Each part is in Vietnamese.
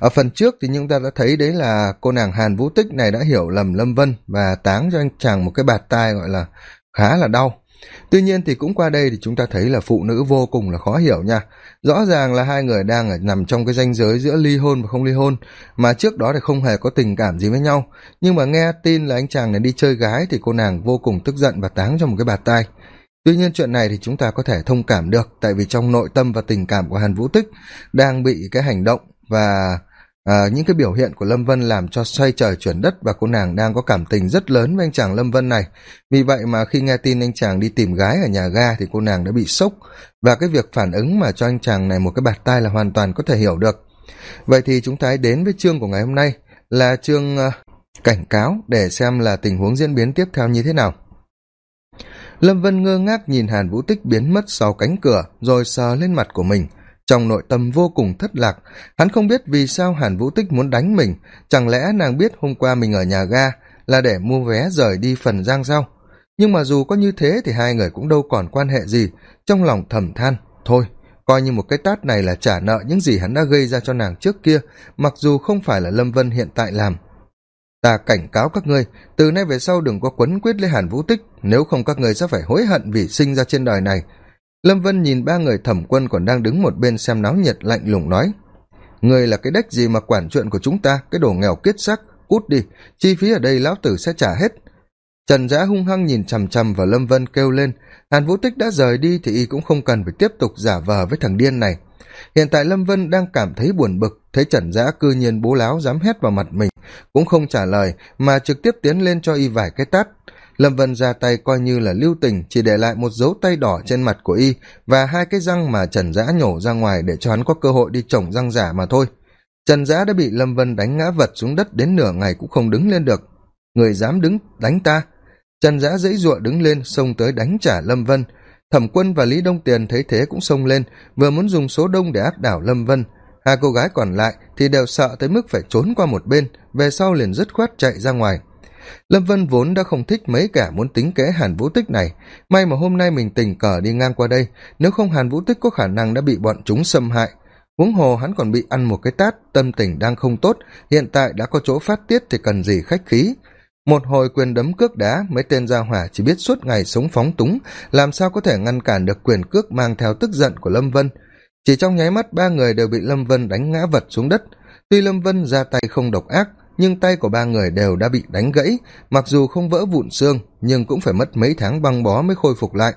ở phần trước thì chúng ta đã thấy đấy là cô nàng hàn vũ tích này đã hiểu lầm lâm vân và táng cho anh chàng một cái bạt tai gọi là khá là đau. Tuy nhiên thì cũng qua đây thì chúng ta thấy là phụ nữ vô cùng là khó hiểu nha. Rõ ràng là hai người đang ở nằm trong cái ranh giới giữa ly hôn và không ly hôn, mà trước đó thì không hề có tình cảm gì với nhau. Nhưng mà nghe tin là anh chàng này đi chơi gái thì cô nàng vô cùng tức giận và táng cho một cái bạt tai. Tuy nhiên chuyện này thì chúng ta có thể thông cảm được, tại vì trong nội tâm và tình cảm của hàn vũ tích đang bị cái hành động và à, những cái biểu hiện của lâm vân làm cho xoay trời chuyển đất và cô nàng đang có cảm tình rất lớn với anh chàng lâm vân này. Vì vậy mà khi nghe tin anh chàng đi tìm gái ở nhà ga thì cô nàng đã bị sốc. Và cái việc phản ứng mà cho anh chàng này một cái bạt tai là hoàn toàn có thể hiểu được. Vậy thì chúng ta đến với chương của ngày hôm nay là chương uh, cảnh cáo để xem là tình huống diễn biến tiếp theo như thế nào. Lâm vân ngơ ngác nhìn hàn vũ tích biến mất sau cánh cửa rồi sờ lên mặt của mình trong nội tâm vô cùng thất lạc, hắn không biết vì sao hàn vũ tích muốn đánh mình. Chẳng lẽ nàng biết hôm qua mình ở nhà ga là để mua vé rời đi phần giang sao nhưng mà dù có như thế thì hai người cũng đâu còn quan hệ gì. Trong lòng thầm than, thôi, coi như một cái tát này là trả nợ những gì hắn đã gây ra cho nàng trước kia, mặc dù không phải là lâm vân hiện tại làm. Ta cảnh cáo các ngươi, từ nay về sau đừng có quấn quyết lấy hàn vũ tích. Nếu không các ngươi sẽ phải hối hận vì sinh ra trên đời này lâm vân nhìn ba người thẩm quân còn đang đứng một bên xem náo nhiệt lạnh lùng nói, người là cái đếch gì mà quản chuyện của chúng ta? Cái đồ nghèo kiết sắc cút đi, chi phí ở đây lão tử sẽ trả hết. Trần giã hung hăng nhìn chằm chằm vào lâm vân kêu lên, hàn vũ tích đã rời đi thì y cũng không cần phải tiếp tục giả vờ với thằng điên này. Hiện tại lâm vân đang cảm thấy buồn bực, thấy trần giã cư nhiên bố láo dám hét vào mặt mình, cũng không trả lời mà trực tiếp tiến lên cho y vài cái tát lâm vân ra tay coi như là lưu tình, chỉ để lại một dấu tay đỏ trên mặt của y và hai cái răng mà trần giã nhổ ra ngoài để cho hắn có cơ hội đi trồng răng giả mà thôi. Trần giã đã bị lâm vân đánh ngã vật xuống đất đến nửa ngày cũng không đứng lên được. Người dám đứng, đánh ta. Trần giã dãy giụa đứng lên, xông tới đánh trả lâm vân. Thẩm quân và lý đông tiền thấy thế cũng xông lên, vừa muốn dùng số đông để áp đảo lâm vân. Hai cô gái còn lại thì đều sợ tới mức phải trốn qua một bên, về sau liền dứt khoát chạy ra ngoài lâm vân vốn đã không thích mấy cả muốn tính kế hàn vũ tích này. May mà hôm nay mình tình cờ đi ngang qua đây, nếu không hàn vũ tích có khả năng đã bị bọn chúng xâm hại. Huống hồ hắn còn bị ăn một cái tát, tâm tình đang không tốt, hiện tại đã có chỗ phát tiết thì cần gì khách khí. Một hồi quyền đấm cước đá, mấy tên gia hỏa chỉ biết suốt ngày sống phóng túng, làm sao có thể ngăn cản được quyền cước mang theo tức giận của lâm vân. Chỉ trong nháy mắt, ba người đều bị lâm vân đánh ngã vật xuống đất. Tuy lâm vân ra tay không độc ác nhưng tay của ba người đều đã bị đánh gãy, mặc dù không vỡ vụn xương, nhưng cũng phải mất mấy tháng băng bó mới khôi phục lại.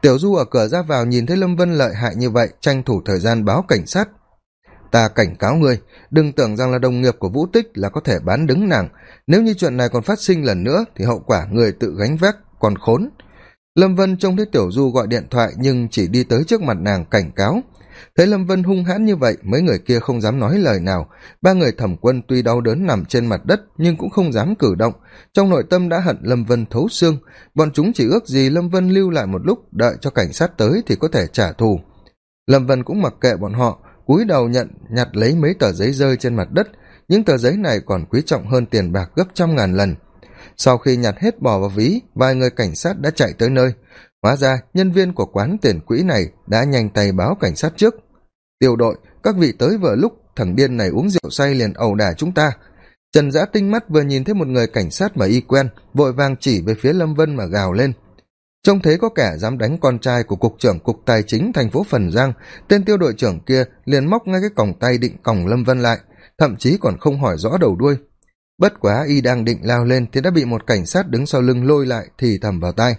Tiểu du ở cửa ra vào nhìn thấy lâm vân lợi hại như vậy, tranh thủ thời gian báo cảnh sát. Ta cảnh cáo ngươi, đừng tưởng rằng là đồng nghiệp của vũ tích là có thể bán đứng nàng. Nếu như chuyện này còn phát sinh lần nữa, thì hậu quả người tự gánh vác còn khốn. Lâm vân trông thấy tiểu du gọi điện thoại nhưng chỉ đi tới trước mặt nàng cảnh cáo thấy lâm vân hung hãn như vậy, mấy người kia không dám nói lời nào. Ba người thẩm quân tuy đau đớn nằm trên mặt đất, nhưng cũng không dám cử động. Trong nội tâm đã hận lâm vân thấu xương. Bọn chúng chỉ ước gì lâm vân lưu lại một lúc, đợi cho cảnh sát tới thì có thể trả thù. Lâm vân cũng mặc kệ bọn họ, cúi đầu nhận, nhặt lấy mấy tờ giấy rơi trên mặt đất. Những tờ giấy này còn quý trọng hơn tiền bạc gấp trăm ngàn lần. Sau khi nhặt hết bò vào ví, vài người cảnh sát đã chạy tới nơi hóa ra, nhân viên của quán tiền quỹ này đã nhanh tay báo cảnh sát trước. Tiêu đội, các vị tới vừa lúc, thằng điên này uống rượu say liền ẩu đả chúng ta. Trần giã tinh mắt vừa nhìn thấy một người cảnh sát mà y quen, vội vàng chỉ về phía lâm vân mà gào lên. Trông thấy có kẻ dám đánh con trai của cục trưởng cục tài chính thành phố phần giang, tên tiêu đội trưởng kia liền móc ngay cái còng tay định còng lâm vân lại, thậm chí còn không hỏi rõ đầu đuôi. Bất quá y đang định lao lên thì đã bị một cảnh sát đứng sau lưng lôi lại thì thầm vào tai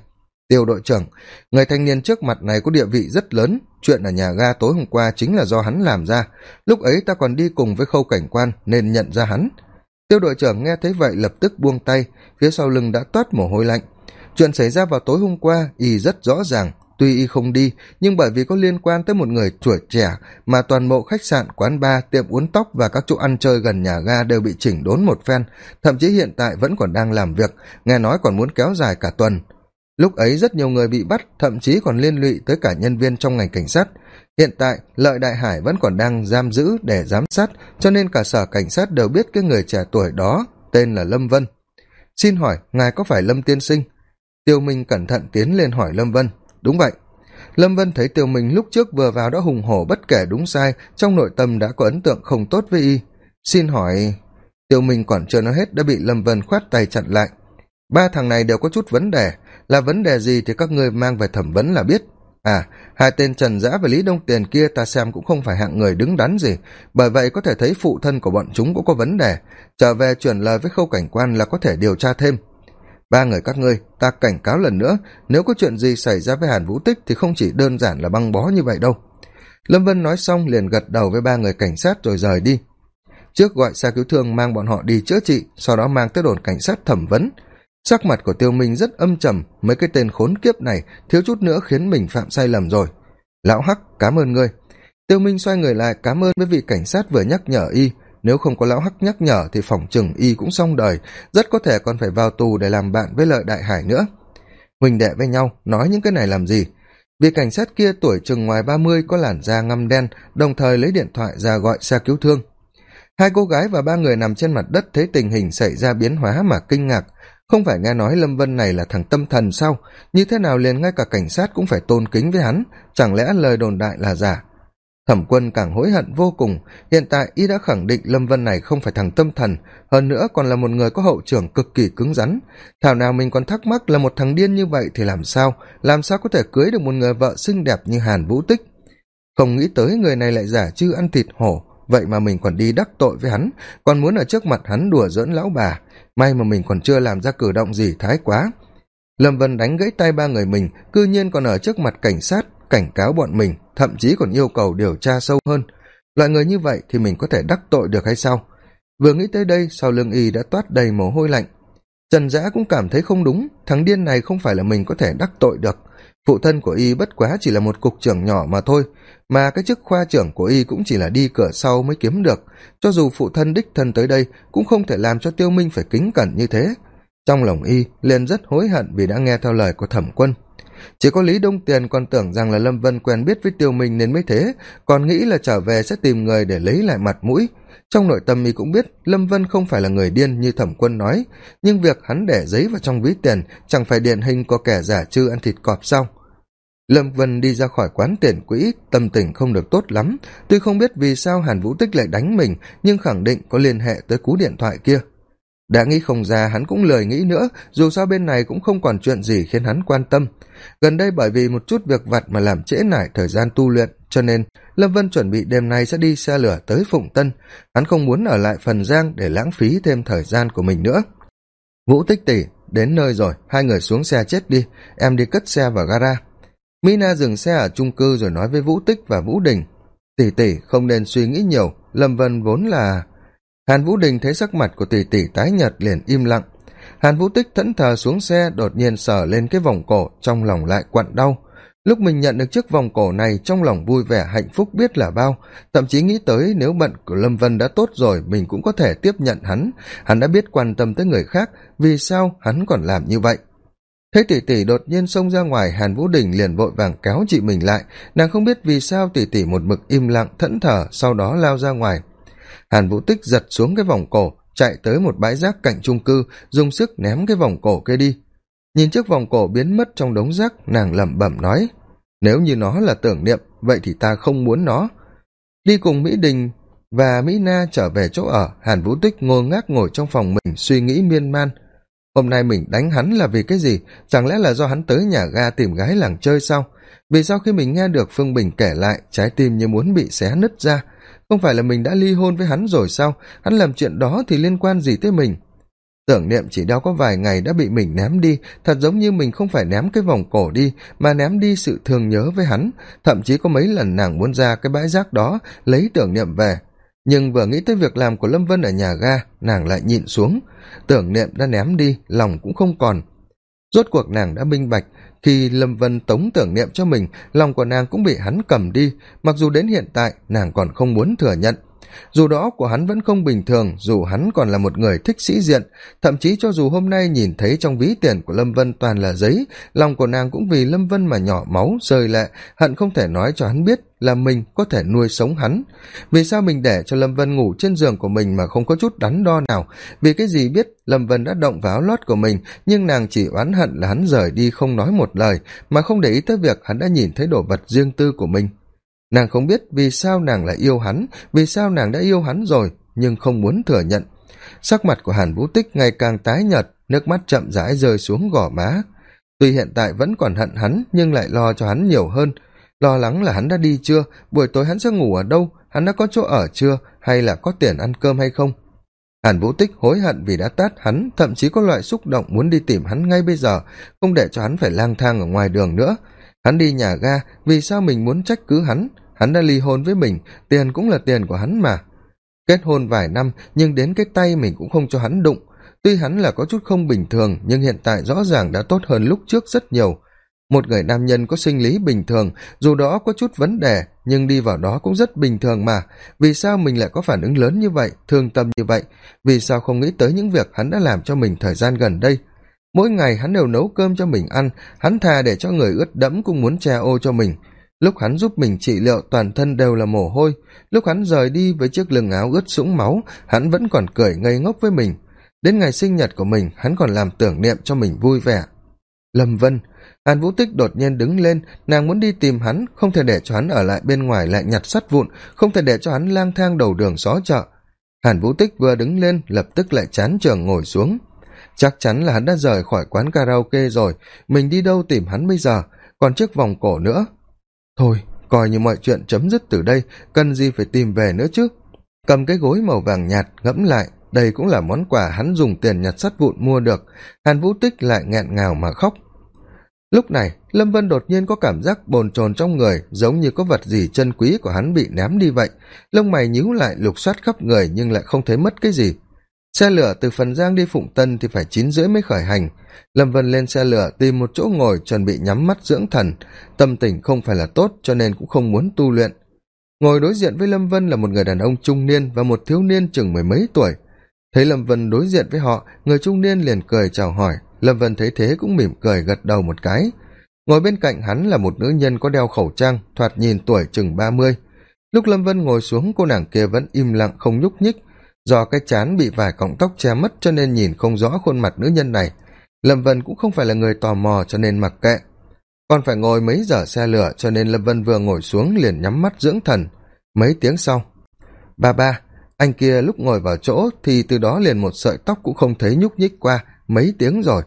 tiêu đội trưởng. Người thanh niên trước mặt này có địa vị rất lớn. Chuyện ở nhà ga tối hôm qua chính là do hắn làm ra. Lúc ấy ta còn đi cùng với khâu cảnh quan nên nhận ra hắn. Tiêu đội trưởng nghe thấy vậy lập tức buông tay. Phía sau lưng đã toát mồ hôi lạnh. Chuyện xảy ra vào tối hôm qua y rất rõ ràng. Tuy y không đi, nhưng bởi vì có liên quan tới một người tuổi trẻ mà toàn bộ khách sạn, quán bar, tiệm uốn tóc và các chỗ ăn chơi gần nhà ga đều bị chỉnh đốn một phen. Thậm chí hiện tại vẫn còn đang làm việc. Nghe nói còn muốn kéo dài cả tuần lúc ấy rất nhiều người bị bắt, thậm chí còn liên lụy tới cả nhân viên trong ngành cảnh sát. Hiện tại, lợi đại hải vẫn còn đang giam giữ để giám sát, cho nên cả sở cảnh sát đều biết cái người trẻ tuổi đó tên là lâm vân. Xin hỏi, ngài có phải lâm tiên sinh? Tiêu minh cẩn thận tiến lên hỏi lâm vân. Đúng vậy. Lâm vân thấy tiêu minh lúc trước vừa vào đã hùng hổ bất kể đúng sai, trong nội tâm đã có ấn tượng không tốt với y. Xin hỏi, tiêu minh còn chưa nói hết đã bị lâm vân khoát tay chặn lại. Ba thằng này đều có chút vấn đề là vấn đề gì thì các ngươi mang về thẩm vấn là biết. À hai tên trần giã và lý đông tiền kia ta xem cũng không phải hạng người đứng đắn gì. Bởi vậy có thể thấy phụ thân của bọn chúng cũng có vấn đề. Trở về chuyển lời với khâu cảnh quan là có thể điều tra thêm. Ba người các ngươi, ta cảnh cáo lần nữa, nếu có chuyện gì xảy ra với hàn vũ tích thì không chỉ đơn giản là băng bó như vậy đâu. Lâm vân nói xong liền gật đầu với ba người cảnh sát rồi rời đi. Trước gọi xe cứu thương mang bọn họ đi chữa trị, sau đó mang tới đồn cảnh sát thẩm vấn sắc mặt của tiêu minh rất âm trầm, mấy cái tên khốn kiếp này thiếu chút nữa khiến mình phạm sai lầm rồi. Lão hắc cám ơn ngươi. Tiêu minh xoay người lại cám ơn với vị cảnh sát vừa nhắc nhở y. Nếu không có lão hắc nhắc nhở thì phỏng chừng y cũng xong đời, rất có thể còn phải vào tù để làm bạn với lợi đại hải nữa. Huỳnh đệ với nhau, nói những cái này làm gì? Vị cảnh sát kia tuổi chừng ngoài ba mươi, có làn da ngăm đen, đồng thời lấy điện thoại ra gọi xe cứu thương. Hai cô gái và ba người nằm trên mặt đất, thấy tình hình xảy ra biến hóa mà kinh ngạc không phải nghe nói lâm vân này là thằng tâm thần sao? Như thế nào liền ngay cả cảnh sát cũng phải tôn kính với hắn? Chẳng lẽ lời đồn đại là giả? Thẩm quân càng hối hận vô cùng. Hiện tại y đã khẳng định lâm vân này không phải thằng tâm thần, hơn nữa còn là một người có hậu trưởng cực kỳ cứng rắn. Thảo nào mình còn thắc mắc là một thằng điên như vậy thì làm sao? Làm sao có thể cưới được một người vợ xinh đẹp như hàn vũ tích? Không nghĩ tới người này lại giả chư ăn thịt hổ. Vậy mà mình còn đi đắc tội với hắn, còn muốn ở trước mặt hắn đùa giỡn lão bà may mà mình còn chưa làm ra cử động gì thái quá. Lâm vân đánh gãy tay ba người mình c ư nhiên còn ở trước mặt cảnh sát, cảnh cáo bọn mình, thậm chí còn yêu cầu điều tra sâu hơn. Loại người như vậy thì mình có thể đắc tội được hay sao? Vừa nghĩ tới đây, sau lưng y đã toát đầy mồ hôi lạnh. Trần giã cũng cảm thấy không đúng, thằng điên này không phải là mình có thể đắc tội được phụ thân của y bất quá chỉ là một cục trưởng nhỏ mà thôi, mà cái chức khoa trưởng của y cũng chỉ là đi cửa sau mới kiếm được. Cho dù phụ thân đích thân tới đây, cũng không thể làm cho tiêu minh phải kính cẩn như thế. Trong lòng y liền rất hối hận vì đã nghe theo lời của thẩm quân chỉ có lý đông tiền còn tưởng rằng là lâm vân quen biết với tiêu minh nên mới thế, còn nghĩ là trở về sẽ tìm người để lấy lại mặt mũi. Trong nội tâm y cũng biết lâm vân không phải là người điên như thẩm quân nói, nhưng việc hắn để giấy vào trong ví tiền chẳng phải điển hình có kẻ giả chư ăn thịt cọp sao? Lâm vân đi ra khỏi quán tiền quỹ, tâm tình không được tốt lắm. Tuy không biết vì sao hàn vũ tích lại đánh mình, nhưng khẳng định có liên hệ tới cú điện thoại kia đã nghĩ không ra, hắn cũng lười nghĩ nữa, dù sao bên này cũng không còn chuyện gì khiến hắn quan tâm. Gần đây bởi vì một chút việc vặt mà làm trễ nải thời gian tu luyện, cho nên lâm vân chuẩn bị đêm nay sẽ đi xe lửa tới phụng tân. Hắn không muốn ở lại phần giang để lãng phí thêm thời gian của mình nữa. Vũ tích tỉ đến nơi rồi, hai người xuống xe chết đi. Em đi cất xe vào gara. Mina dừng xe ở trung cư rồi nói với vũ tích và vũ đình. Tỷ tỷ, không nên suy nghĩ nhiều. Lâm vân vốn là hàn vũ đình thấy sắc mặt của tỷ tỷ tái nhợt liền im lặng. Hàn vũ tích thẫn thờ xuống xe, đột nhiên sờ lên cái vòng cổ, trong lòng lại quặn đau. Lúc mình nhận được chiếc vòng cổ này, trong lòng vui vẻ, hạnh phúc biết là bao. Thậm chí nghĩ tới nếu bận của lâm vân đã tốt rồi, mình cũng có thể tiếp nhận hắn. Hắn đã biết quan tâm tới người khác, vì sao hắn còn làm như vậy? Thấy tỷ tỷ đột nhiên xông ra ngoài, hàn vũ đình liền vội vàng kéo chị mình lại. Nàng không biết vì sao tỷ tỷ một mực im lặng, thẫn thờ, sau đó lao ra ngoài hàn vũ tích giật xuống cái vòng cổ, chạy tới một bãi rác cạnh trung cư, dùng sức ném cái vòng cổ kia đi. Nhìn chiếc vòng cổ biến mất trong đống rác, nàng lẩm bẩm nói, nếu như nó là tưởng niệm, vậy thì ta không muốn nó. Đi cùng mỹ đình và mỹ na trở về chỗ ở, hàn vũ tích ngô ngác ngồi trong phòng mình suy nghĩ miên man. Hôm nay mình đánh hắn là vì cái gì? Chẳng lẽ là do hắn tới nhà ga tìm gái làng chơi sao? Vì sao khi mình nghe được phương bình kể lại, trái tim như muốn bị xé nứt ra? Không phải là mình đã ly hôn với hắn rồi sao? Hắn làm chuyện đó thì liên quan gì tới mình? Tưởng niệm chỉ đau có vài ngày đã bị mình ném đi, thật giống như mình không phải ném cái vòng cổ đi, mà ném đi sự thương nhớ với hắn. Thậm chí có mấy lần nàng muốn ra cái bãi rác đó, lấy tưởng niệm về. Nhưng vừa nghĩ tới việc làm của lâm vân ở nhà ga, nàng lại nhịn xuống. Tưởng niệm đã ném đi, lòng cũng không còn. Rốt cuộc nàng đã minh bạch khi lâm vân tống tưởng niệm cho mình, lòng của nàng cũng bị hắn cầm đi. Mặc dù đến hiện tại, nàng còn không muốn thừa nhận dù đó của hắn vẫn không bình thường, dù hắn còn là một người thích sĩ diện, thậm chí cho dù hôm nay nhìn thấy trong ví tiền của lâm vân toàn là giấy, lòng của nàng cũng vì lâm vân mà nhỏ máu, rơi lệ, hận không thể nói cho hắn biết là mình có thể nuôi sống hắn. Vì sao mình để cho lâm vân ngủ trên giường của mình mà không có chút đắn đo nào? Vì cái gì biết lâm vân đã động vào áo lót của mình, nhưng nàng chỉ oán hận là hắn rời đi không nói một lời, mà không để ý tới việc hắn đã nhìn thấy đồ vật riêng tư của mình nàng không biết vì sao nàng lại yêu hắn, vì sao nàng đã yêu hắn rồi, nhưng không muốn thừa nhận. Sắc mặt của hàn vũ tích ngày càng tái nhợt, nước mắt chậm rãi rơi xuống gò má. Tuy hiện tại vẫn còn hận hắn, nhưng lại lo cho hắn nhiều hơn. Lo lắng là hắn đã đi chưa, buổi tối hắn sẽ ngủ ở đâu, hắn đã có chỗ ở chưa, hay là có tiền ăn cơm hay không? Hàn vũ tích hối hận vì đã tát hắn, thậm chí có loại xúc động muốn đi tìm hắn ngay bây giờ, không để cho hắn phải lang thang ở ngoài đường nữa. Hắn đi nhà ga, vì sao mình muốn trách cứ hắn? Hắn đã ly hôn với mình, tiền cũng là tiền của hắn mà. Kết hôn vài năm, nhưng đến cái tay mình cũng không cho hắn đụng. Tuy hắn là có chút không bình thường, nhưng hiện tại rõ ràng đã tốt hơn lúc trước rất nhiều. Một người nam nhân có sinh lý bình thường, dù đó có chút vấn đề, nhưng đi vào đó cũng rất bình thường mà. Vì sao mình lại có phản ứng lớn như vậy, thương tâm như vậy? Vì sao không nghĩ tới những việc hắn đã làm cho mình thời gian gần đây? Mỗi ngày hắn đều nấu cơm cho mình ăn, hắn thà để cho người ướt đẫm cũng muốn che ô cho mình lúc hắn giúp mình trị liệu, toàn thân đều là mồ hôi. Lúc hắn rời đi với chiếc lưng áo ướt sũng máu, hắn vẫn còn cười ngây ngốc với mình. Đến ngày sinh nhật của mình, hắn còn làm tưởng niệm cho mình vui vẻ. Lâm vân hàn vũ tích đột nhiên đứng lên, nàng muốn đi tìm hắn, không thể để cho hắn ở lại bên ngoài lại nhặt sắt vụn, không thể để cho hắn lang thang đầu đường xó chợ. Hàn vũ tích vừa đứng lên, lập tức lại chán trường ngồi xuống. Chắc chắn là hắn đã rời khỏi quán karaoke rồi, mình đi đâu tìm hắn bây giờ? Còn chiếc vòng cổ nữa thôi, coi như mọi chuyện chấm dứt từ đây, cần gì phải tìm về nữa chứ? Cầm cái gối màu vàng nhạt, ngẫm lại, đây cũng là món quà hắn dùng tiền nhặt sắt vụn mua được. Hàn vũ tích lại nghẹn ngào mà khóc. Lúc này, lâm vân đột nhiên có cảm giác bồn chồn trong người, giống như có vật gì chân quý của hắn bị ném đi vậy. Lông mày nhíu lại, lục soát khắp người nhưng lại không thấy mất cái gì xe lửa từ phần giang đi phụng tân thì phải chín rưỡi mới khởi hành. Lâm vân lên xe lửa tìm một chỗ ngồi chuẩn bị nhắm mắt dưỡng thần. Tâm tình không phải là tốt cho nên cũng không muốn tu luyện. Ngồi đối diện với lâm vân là một người đàn ông trung niên và một thiếu niên chừng mười mấy tuổi. Thấy lâm vân đối diện với họ, người trung niên liền cười chào hỏi. Lâm vân thấy thế cũng mỉm cười gật đầu một cái. Ngồi bên cạnh hắn là một nữ nhân có đeo khẩu trang, thoạt nhìn tuổi chừng ba mươi. Lúc lâm vân ngồi xuống, cô nàng kia vẫn im lặng không nhúc nhích do cái chán bị vài cọng tóc che mất cho nên nhìn không rõ khuôn mặt nữ nhân này, lâm vân cũng không phải là người tò mò cho nên mặc kệ. Còn phải ngồi mấy giờ xe lửa cho nên lâm vân vừa ngồi xuống liền nhắm mắt dưỡng thần. Mấy tiếng sau, ba ba, anh kia lúc ngồi vào chỗ thì từ đó liền một sợi tóc cũng không thấy nhúc nhích qua, mấy tiếng rồi.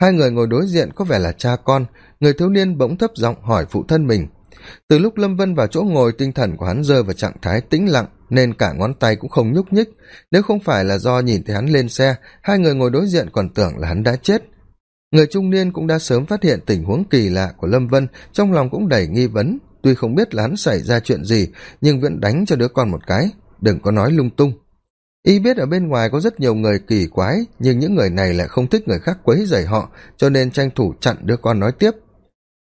Hai người ngồi đối diện có vẻ là cha con, người thiếu niên bỗng thấp giọng hỏi phụ thân mình. Từ lúc lâm vân vào chỗ ngồi, tinh thần của hắn rơi vào trạng thái tĩnh lặng nên cả ngón tay cũng không nhúc nhích. Nếu không phải là do nhìn thấy hắn lên xe, hai người ngồi đối diện còn tưởng là hắn đã chết. Người trung niên cũng đã sớm phát hiện tình huống kỳ lạ của lâm vân, trong lòng cũng đầy nghi vấn. Tuy không biết là hắn xảy ra chuyện gì, nhưng vẫn đánh cho đứa con một cái. Đừng có nói lung tung. Y biết ở bên ngoài có rất nhiều người kỳ quái, nhưng những người này lại không thích người khác quấy rầy họ, cho nên tranh thủ chặn đứa con nói tiếp.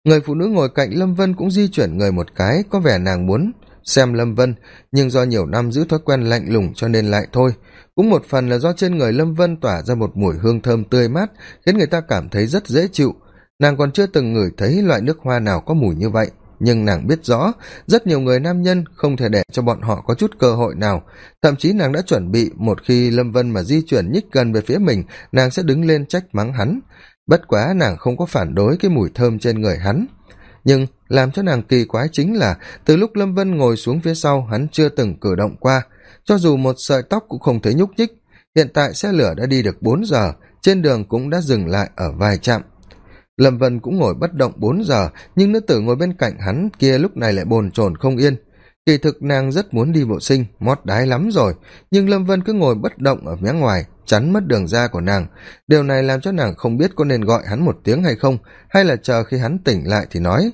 Người phụ nữ ngồi cạnh lâm vân cũng di chuyển người một cái, có vẻ nàng muốn xem lâm vân, nhưng do nhiều năm giữ thói quen lạnh lùng cho nên lại thôi. Cũng một phần là do trên người lâm vân tỏa ra một mùi hương thơm tươi mát, khiến người ta cảm thấy rất dễ chịu. Nàng còn chưa từng ngửi thấy loại nước hoa nào có mùi như vậy, nhưng nàng biết rõ, rất nhiều người nam nhân không thể để cho bọn họ có chút cơ hội nào. Thậm chí nàng đã chuẩn bị một khi lâm vân mà di chuyển nhích gần về phía mình, nàng sẽ đứng lên trách mắng hắn. Bất quá nàng không có phản đối cái mùi thơm trên người hắn nhưng làm cho nàng kỳ quái chính là, từ lúc lâm vân ngồi xuống phía sau, hắn chưa từng cử động qua. Cho dù một sợi tóc cũng không thấy nhúc nhích, hiện tại xe lửa đã đi được bốn giờ, trên đường cũng đã dừng lại ở vài trạm. Lâm vân cũng ngồi bất động bốn giờ, nhưng nữ tử ngồi bên cạnh hắn kia lúc này lại bồn chồn không yên kỳ thực nàng rất muốn đi vệ sinh, mót đái lắm rồi, nhưng lâm vân cứ ngồi bất động ở mé ngoài, chắn mất đường ra của nàng. Điều này làm cho nàng không biết có nên gọi hắn một tiếng hay không, hay là chờ khi hắn tỉnh lại thì nói.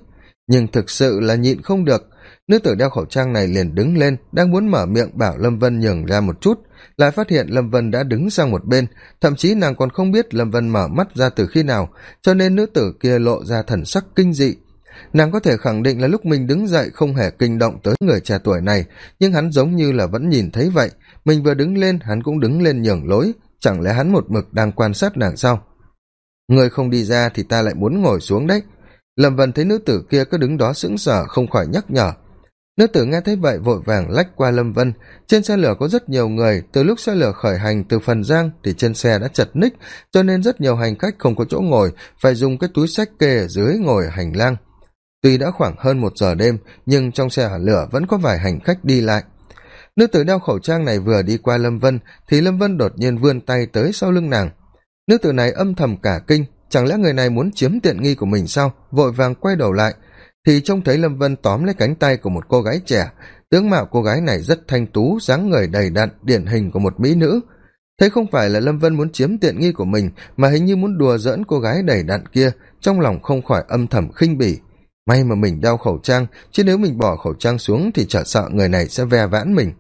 Nhưng thực sự là nhịn không được. Nữ tử đeo khẩu trang này liền đứng lên, đang muốn mở miệng bảo lâm vân nhường ra một chút, lại phát hiện lâm vân đã đứng sang một bên, thậm chí nàng còn không biết lâm vân mở mắt ra từ khi nào, cho nên nữ tử kia lộ ra thần sắc kinh dị nàng có thể khẳng định là lúc mình đứng dậy không hề kinh động tới người trẻ tuổi này, nhưng hắn giống như là vẫn nhìn thấy vậy. Mình vừa đứng lên, hắn cũng đứng lên nhường lối. Chẳng lẽ hắn một mực đang quan sát nàng sao? Người không đi ra thì ta lại muốn ngồi xuống đấy. Lâm vân thấy nữ tử kia cứ đứng đó sững sờ, không khỏi nhắc nhở. Nữ tử nghe thấy vậy vội vàng lách qua lâm vân. Trên xe lửa có rất nhiều người. Từ lúc xe lửa khởi hành từ phần giang thì trên xe đã chật ních, cho nên rất nhiều hành khách không có chỗ ngồi, phải dùng cái túi sách kê ở dưới ngồi hành lang tuy đã khoảng hơn một giờ đêm, nhưng trong xe hỏa lửa vẫn có vài hành khách đi lại. Nữ tử đeo khẩu trang này vừa đi qua lâm vân, thì lâm vân đột nhiên vươn tay tới sau lưng nàng. Nữ tử này âm thầm cả kinh, chẳng lẽ người này muốn chiếm tiện nghi của mình sao? Vội vàng quay đầu lại, thì trông thấy lâm vân tóm lấy cánh tay của một cô gái trẻ. Tướng mạo cô gái này rất thanh tú, dáng người đầy đặn, điển hình của một mỹ nữ. Thế không phải là lâm vân muốn chiếm tiện nghi của mình, mà hình như muốn đùa giỡn cô gái đầy đặn kia, trong lòng không khỏi âm thầm khinh bỉ may mà mình đeo khẩu trang, chứ nếu mình bỏ khẩu trang xuống thì chả sợ người này sẽ ve vãn mình.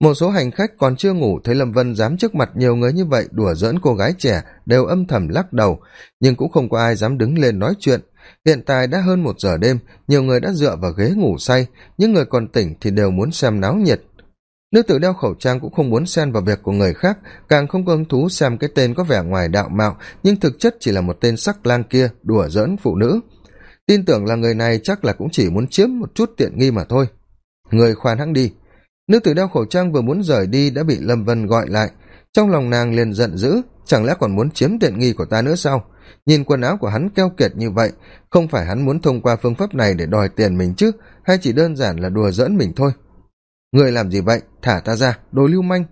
Một số hành khách còn chưa ngủ thấy lâm vân dám trước mặt nhiều người như vậy đùa giỡn cô gái trẻ, đều âm thầm lắc đầu. Nhưng cũng không có ai dám đứng lên nói chuyện. Hiện tại đã hơn một giờ đêm, nhiều người đã dựa vào ghế ngủ say, những người còn tỉnh thì đều muốn xem náo nhiệt. Nữ tử đeo khẩu trang cũng không muốn xen vào việc của người khác, càng không có hứng thú xem cái tên có vẻ ngoài đạo mạo, nhưng thực chất chỉ là một tên sắc lang kia, đùa giỡn phụ nữ tin tưởng là người này chắc là cũng chỉ muốn chiếm một chút tiện nghi mà thôi. Người khoan hãng đi. Nữ tử đeo khẩu trang vừa muốn rời đi đã bị lâm vân gọi lại. Trong lòng nàng liền giận dữ, chẳng lẽ còn muốn chiếm tiện nghi của ta nữa sao? Nhìn quần áo của hắn keo kiệt như vậy, không phải hắn muốn thông qua phương pháp này để đòi tiền mình chứ, hay chỉ đơn giản là đùa giỡn mình thôi? Người làm gì vậy? Thả ta ra, đồ lưu manh.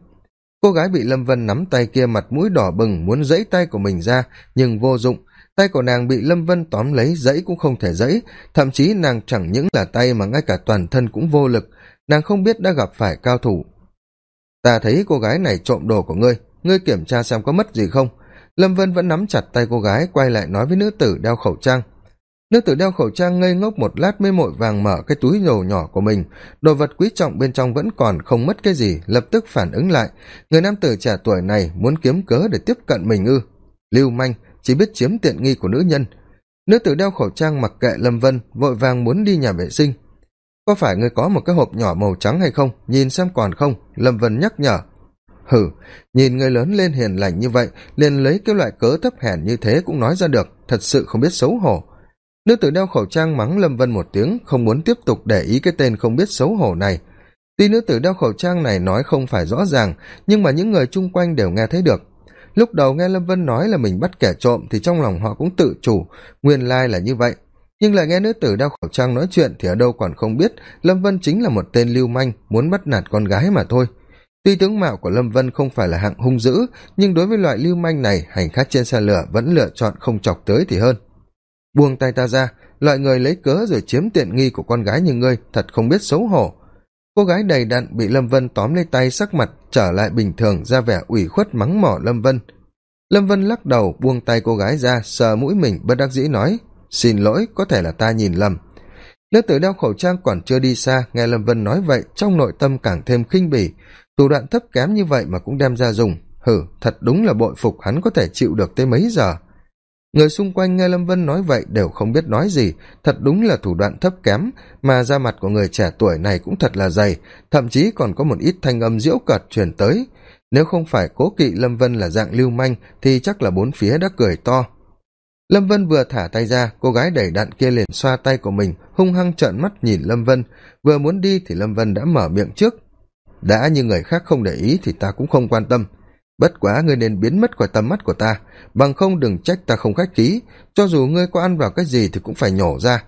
Cô gái bị lâm vân nắm tay kia mặt mũi đỏ bừng, muốn dẫy tay của mình ra, nhưng vô dụng tay của nàng bị lâm vân tóm lấy dẫy cũng không thể dẫy thậm chí nàng chẳng những là tay mà ngay cả toàn thân cũng vô lực. Nàng không biết đã gặp phải cao thủ. Ta thấy cô gái này trộm đồ của ngươi. Ngươi kiểm tra xem có mất gì không? Lâm vân vẫn nắm chặt tay cô gái, quay lại nói với nữ tử đeo khẩu trang. Nữ tử đeo khẩu trang ngây ngốc một lát mới mội vàng mở cái túi nhổ nhỏ của mình. Đồ vật quý trọng bên trong vẫn còn, không mất cái gì, lập tức phản ứng lại. Người nam tử trẻ tuổi này muốn kiếm cớ để tiếp cận mình ư? Lưu manh chỉ biết chiếm tiện nghi của nữ nhân. Nữ tử đeo khẩu trang mặc kệ lâm vân, vội vàng muốn đi nhà vệ sinh. Có phải ngươi có một cái hộp nhỏ màu trắng hay không? Nhìn xem còn không? Lâm vân nhắc nhở. Hử nhìn người lớn lên hiền lành như vậy, liền lấy cái loại cớ thấp hèn như thế cũng nói ra được, thật sự không biết xấu hổ. Nữ tử đeo khẩu trang mắng lâm vân một tiếng, không muốn tiếp tục để ý cái tên không biết xấu hổ này. Tuy nữ tử đeo khẩu trang này nói không phải rõ ràng, nhưng mà những người chung quanh đều nghe thấy được lúc đầu nghe lâm vân nói là mình bắt kẻ trộm thì trong lòng họ cũng tự chủ, nguyên lai là như vậy. Nhưng lại nghe nữ tử đeo khẩu trang nói chuyện thì ở đâu còn không biết lâm vân chính là một tên lưu manh, muốn bắt nạt con gái mà thôi. Tuy tướng mạo của lâm vân không phải là hạng hung dữ, nhưng đối với loại lưu manh này, hành khách trên xe lửa vẫn lựa chọn không chọc tới thì hơn. Buông tay ta ra, loại người lấy cớ rồi chiếm tiện nghi của con gái như ngươi, thật không biết xấu hổ cô gái đầy đặn bị lâm vân tóm lấy tay sắc mặt, trở lại bình thường, ra vẻ ủy khuất mắng mỏ lâm vân. Lâm vân lắc đầu, buông tay cô gái ra, sờ mũi mình, bất đắc dĩ nói, xin lỗi, có thể là ta nhìn lầm. Nữ tử đeo khẩu trang còn chưa đi xa, nghe lâm vân nói vậy, trong nội tâm càng thêm khinh bỉ. Thủ đoạn thấp kém như vậy mà cũng đem ra dùng. Hử, thật đúng là bội phục hắn có thể chịu được tới mấy giờ người xung quanh nghe lâm vân nói vậy đều không biết nói gì. Thật đúng là thủ đoạn thấp kém, mà da mặt của người trẻ tuổi này cũng thật là dày, thậm chí còn có một ít thanh âm diễu cợt truyền tới. Nếu không phải cố kỵ lâm vân là dạng lưu manh, thì chắc là bốn phía đã cười to. Lâm vân vừa thả tay ra, cô gái đẩy đạn kia liền xoa tay của mình, hung hăng trợn mắt nhìn lâm vân. Vừa muốn đi thì lâm vân đã mở miệng trước. Đã như người khác không để ý thì ta cũng không quan tâm bất quá ngươi nên biến mất khỏi tầm mắt của ta, bằng không đừng trách ta không khách khí, cho dù ngươi có ăn vào cái gì thì cũng phải nhổ ra.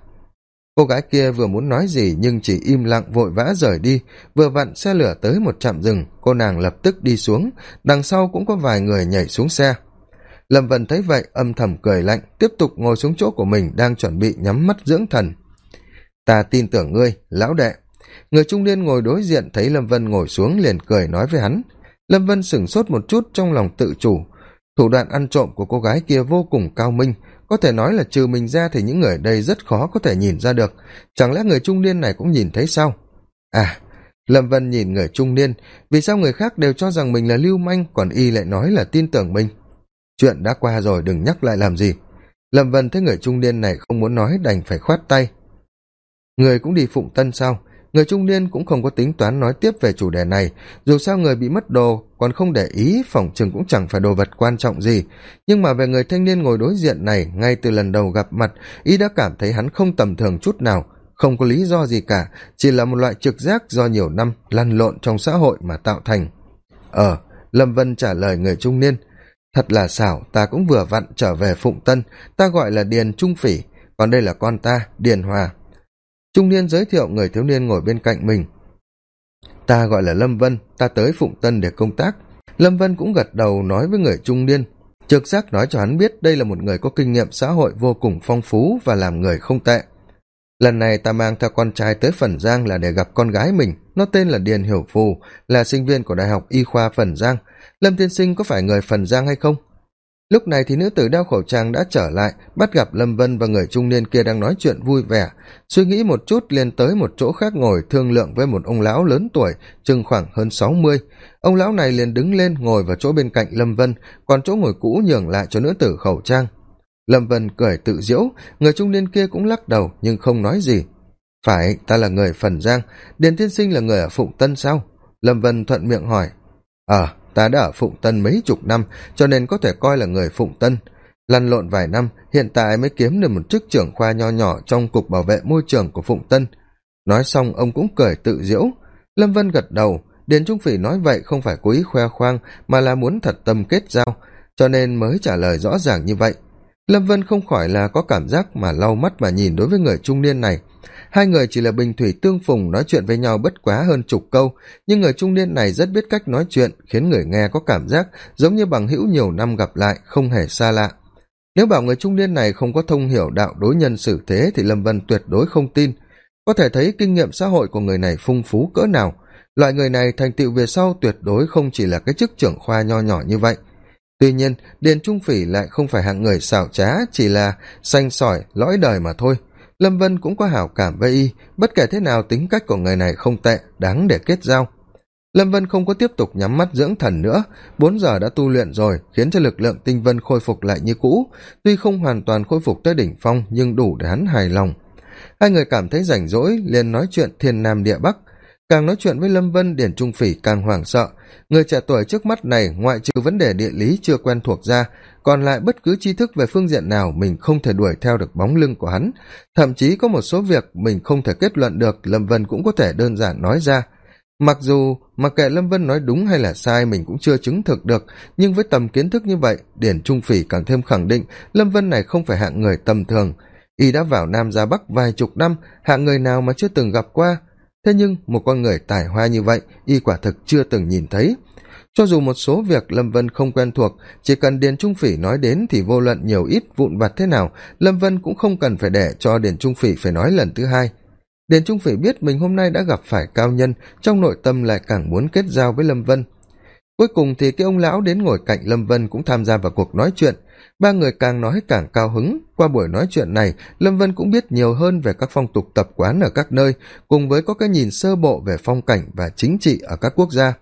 Cô gái kia vừa muốn nói gì nhưng chỉ im lặng vội vã rời đi, vừa vặn xe lửa tới một trạm rừng, cô nàng lập tức đi xuống, đằng sau cũng có vài người nhảy xuống xe. Lâm vân thấy vậy, âm thầm cười lạnh, tiếp tục ngồi xuống chỗ của mình đang chuẩn bị nhắm mắt dưỡng thần. Ta tin tưởng ngươi, lão đệ. Người trung niên ngồi đối diện thấy lâm vân ngồi xuống liền cười nói với hắn lâm vân sửng sốt một chút trong lòng tự chủ. Thủ đoạn ăn trộm của cô gái kia vô cùng cao minh. Có thể nói là trừ mình ra thì những người ở đây rất khó có thể nhìn ra được. Chẳng lẽ người trung niên này cũng nhìn thấy sao? À lâm vân nhìn người trung niên. Vì sao người khác đều cho rằng mình là lưu manh, còn y lại nói là tin tưởng mình? Chuyện đã qua rồi, đừng nhắc lại làm gì. Lâm vân thấy người trung niên này không muốn nói, đành phải khoát tay. Người cũng đi phụng tân sao? Người trung niên cũng không có tính toán nói tiếp về chủ đề này. Dù sao người bị mất đồ, còn không để ý phỏng chừng cũng chẳng phải đồ vật quan trọng gì. Nhưng mà về người thanh niên ngồi đối diện này, ngay từ lần đầu gặp mặt ý đã cảm thấy hắn không tầm thường chút nào. Không có lý do gì cả, chỉ là một loại trực giác do nhiều năm lăn lộn trong xã hội mà tạo thành. Ờ lâm vân trả lời người trung niên, thật là xảo, ta cũng vừa vặn trở về phụng tân, ta gọi là điền trung phỉ, còn đây là con ta, điền hòa trung niên giới thiệu người thiếu niên ngồi bên cạnh mình. Ta gọi là lâm vân, ta tới phụng tân để công tác. Lâm vân cũng gật đầu nói với người trung niên. Trực giác nói cho hắn biết đây là một người có kinh nghiệm xã hội vô cùng phong phú và làm người không tệ. Lần này ta mang theo con trai tới phần giang là để gặp con gái mình. Nó tên là điền hiểu phù, là sinh viên của đại học y khoa phần giang. Lâm tiên sinh có phải người phần giang hay không? Lúc này thì nữ tử đeo khẩu trang đã trở lại, bắt gặp lâm vân và người trung niên kia đang nói chuyện vui vẻ. Suy nghĩ một chút liền tới một chỗ khác ngồi thương lượng với một ông lão lớn tuổi, chừng khoảng hơn sáu mươi. Ông lão này liền đứng lên, ngồi vào chỗ bên cạnh lâm vân, còn chỗ ngồi cũ nhường lại cho nữ tử khẩu trang. Lâm vân cười tự diễu người trung niên kia cũng lắc đầu, nhưng không nói gì. Phải, ta là người phần giang, điền tiên sinh là người ở phụng tân sao? Lâm vân thuận miệng hỏi ờ ta đã ở phụng tân mấy chục năm, cho nên có thể coi là người phụng tân. Lăn lộn vài năm, hiện tại mới kiếm được một chức trưởng khoa nho nhỏ trong cục bảo vệ môi trường của phụng tân. Nói xong, ông cũng cười tự diễu lâm vân gật đầu, điền trung phỉ nói vậy không phải cố ý khoe khoang, mà là muốn thật tâm kết giao, cho nên mới trả lời rõ ràng như vậy. Lâm vân không khỏi là có cảm giác mà lau mắt mà nhìn đối với người trung niên này hai người chỉ là bình thủy tương phùng nói chuyện với nhau bất quá hơn chục câu, nhưng người trung niên này rất biết cách nói chuyện, khiến người nghe có cảm giác giống như bằng hữu nhiều năm gặp lại, không hề xa lạ. Nếu bảo người trung niên này không có thông hiểu đạo đối nhân xử thế thì lâm vân tuyệt đối không tin. Có thể thấy kinh nghiệm xã hội của người này phong phú cỡ nào. Loại người này thành tựu về sau tuyệt đối không chỉ là cái chức trưởng khoa nho nhỏ như vậy. Tuy nhiên, điền trung phỉ lại không phải hạng người xảo trá, chỉ là xanh sỏi, lõi đời mà thôi lâm vân cũng có hảo cảm với y, bất kể thế nào tính cách của người này không tệ, đáng để kết giao. Lâm vân không có tiếp tục nhắm mắt dưỡng thần nữa, bốn giờ đã tu luyện rồi, khiến cho lực lượng tinh vân khôi phục lại như cũ. Tuy không hoàn toàn khôi phục tới đỉnh phong, nhưng đủ để hắn hài lòng. Hai người cảm thấy rảnh rỗi, liền nói chuyện thiên nam địa bắc càng nói chuyện với lâm vân, điển trung phỉ càng hoảng sợ. Người trẻ tuổi trước mắt này, ngoại trừ vấn đề địa lý chưa quen thuộc ra, còn lại bất cứ tri thức về phương diện nào mình không thể đuổi theo được bóng lưng của hắn. Thậm chí có một số việc mình không thể kết luận được, lâm vân cũng có thể đơn giản nói ra. Mặc dù mặc kệ lâm vân nói đúng hay là sai, mình cũng chưa chứng thực được, nhưng với tầm kiến thức như vậy, điển trung phỉ càng thêm khẳng định, lâm vân này không phải hạng người tầm thường. Y đã vào nam ra bắc vài chục năm, hạng người nào mà chưa từng gặp qua thế nhưng một con người tài hoa như vậy, y quả thực chưa từng nhìn thấy. Cho dù một số việc lâm vân không quen thuộc, chỉ cần điền trung phỉ nói đến thì vô luận nhiều ít vụn vặt thế nào, lâm vân cũng không cần phải để cho điền trung phỉ phải nói lần thứ hai. Điền trung phỉ biết mình hôm nay đã gặp phải cao nhân, trong nội tâm lại càng muốn kết giao với lâm vân. Cuối cùng thì cái ông lão đến ngồi cạnh lâm vân cũng tham gia vào cuộc nói chuyện ba người càng nói càng cao hứng. Qua buổi nói chuyện này, lâm vân cũng biết nhiều hơn về các phong tục tập quán ở các nơi, cùng với có cái nhìn sơ bộ về phong cảnh và chính trị ở các quốc gia.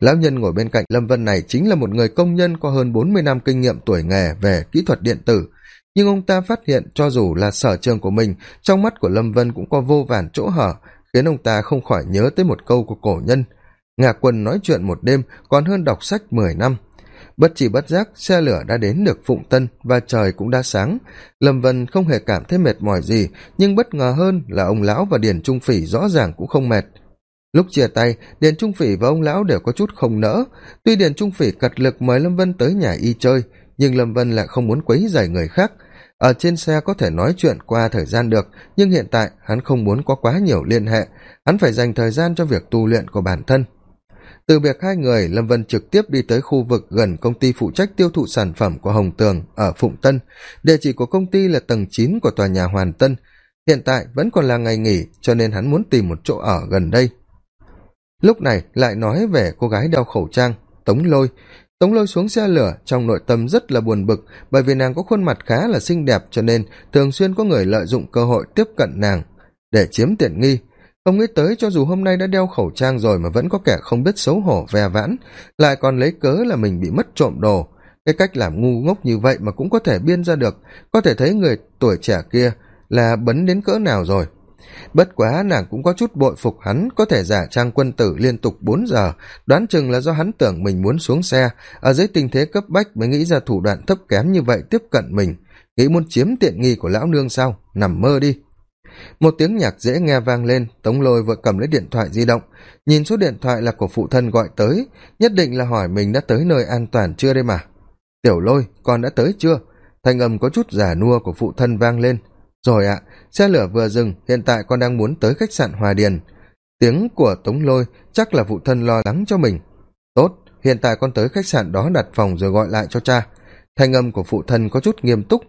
Lão nhân ngồi bên cạnh lâm vân này chính là một người công nhân có hơn bốn mươi năm kinh nghiệm tuổi nghề về kỹ thuật điện tử. Nhưng ông ta phát hiện cho dù là sở trường của mình, trong mắt của lâm vân cũng có vô vàn chỗ hở, khiến ông ta không khỏi nhớ tới một câu của cổ nhân. Ngạc quân nói chuyện một đêm còn hơn đọc sách mười năm bất chỉ bất giác, xe lửa đã đến được phụng tân và trời cũng đã sáng. Lâm vân không hề cảm thấy mệt mỏi gì, nhưng bất ngờ hơn là ông lão và điền trung phỉ rõ ràng cũng không mệt. Lúc chia tay, điền trung phỉ và ông lão đều có chút không nỡ. Tuy điền trung phỉ cật lực mời lâm vân tới nhà y chơi, nhưng lâm vân lại không muốn quấy dày người khác. Ở trên xe có thể nói chuyện qua thời gian được, nhưng hiện tại hắn không muốn có quá nhiều liên hệ. Hắn phải dành thời gian cho việc tu luyện của bản thân từ việc hai người lâm vân trực tiếp đi tới khu vực gần công ty phụ trách tiêu thụ sản phẩm của hồng tường ở phụng tân, địa chỉ của công ty là tầng chín của tòa nhà hoàn tân, hiện tại vẫn còn là ngày nghỉ cho nên hắn muốn tìm một chỗ ở gần đây. Lúc này lại nói về cô gái đeo khẩu trang, tống lôi. Tống lôi xuống xe lửa, trong nội tâm rất là buồn bực, bởi vì nàng có khuôn mặt khá là xinh đẹp cho nên thường xuyên có người lợi dụng cơ hội tiếp cận nàng để chiếm tiện nghi không nghĩ tới cho dù hôm nay đã đeo khẩu trang rồi mà vẫn có kẻ không biết xấu hổ, ve vãn, lại còn lấy cớ là mình bị mất trộm đồ. Cái cách làm ngu ngốc như vậy mà cũng có thể biên ra được, có thể thấy người tuổi trẻ kia là bấn đến cỡ nào rồi. Bất quá nàng cũng có chút bội phục hắn, có thể giả trang quân tử liên tục bốn giờ, đoán chừng là do hắn tưởng mình muốn xuống xe, ở dưới tình thế cấp bách mới nghĩ ra thủ đoạn thấp kém như vậy tiếp cận mình. Nghĩ muốn chiếm tiện nghi của lão nương sao? Nằm mơ đi một tiếng nhạc dễ nghe vang lên, tống lôi vội cầm lấy điện thoại di động. Nhìn số điện thoại là của phụ thân gọi tới, nhất định là hỏi mình đã tới nơi an toàn chưa đây mà. Tiểu lôi, con đã tới chưa? Thanh âm có chút giả nua của phụ thân vang lên. Rồi ạ, xe lửa vừa dừng, hiện tại con đang muốn tới khách sạn hòa điền. Tiếng của tống lôi chắc là phụ thân lo lắng cho mình. Tốt, hiện tại con tới khách sạn đó đặt phòng rồi gọi lại cho cha. Thanh âm của phụ thân có chút nghiêm túc